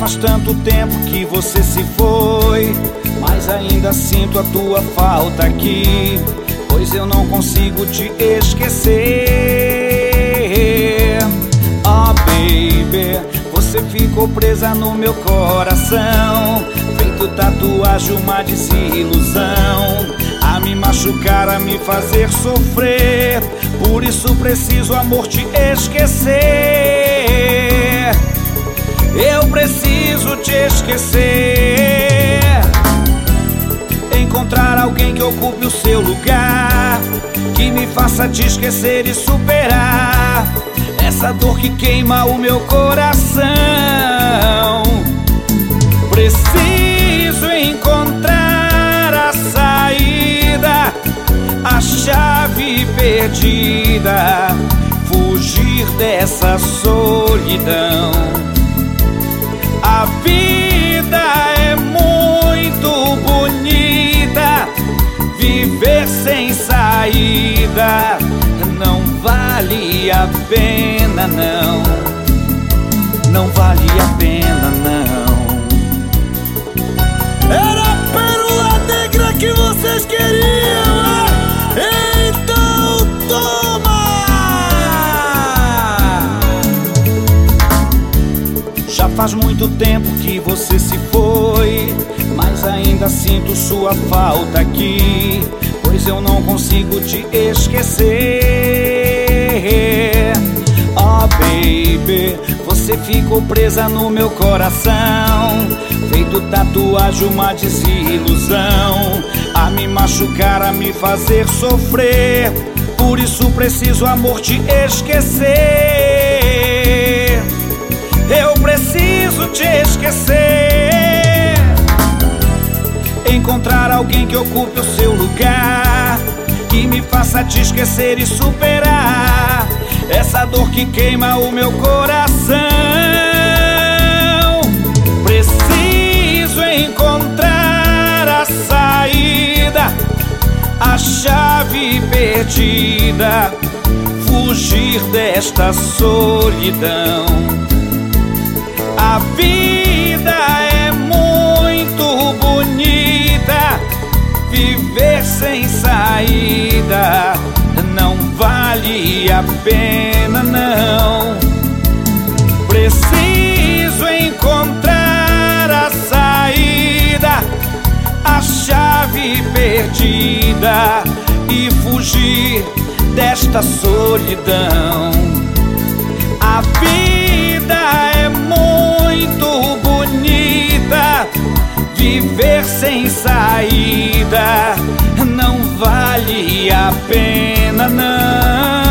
faz tanto tempo que você se foi, mas ainda sinto a tua falta aqui, pois eu não consigo te esquecer. Oh baby, você ficou presa no meu coração, feito tatuagem uma desilusão, a me machucar, a me fazer sofrer. Por isso preciso amor te esquecer. Eu preciso te esquecer. Encontrar alguém que ocupe o seu lugar, que me faça te esquecer e superar essa dor que queima o meu coração. Preciso encontrar a saída, a chave perdida, fugir dessa solidão. A vida é muito bonita, viver sem saída não vale a pena, não. Não vale a pena, não. Faz muito tempo que você se foi, mas ainda sinto sua falta aqui, pois eu não consigo te esquecer. Oh baby, você ficou presa no meu coração, feito tatuagem uma desilusão, a me machucar, a me fazer sofrer. Por isso preciso amor te esquecer. Eu preciso te esquecer. Encontrar alguém que ocupe o seu lugar, que me faça te esquecer e superar essa dor que queima o meu coração. Preciso encontrar a saída, a chave perdida, fugir desta solidão. Vida é muito bonita, viver sem saída não vale a pena, não. Preciso encontrar a saída, a chave perdida e fugir desta solidão. Saída não vale a pena, não.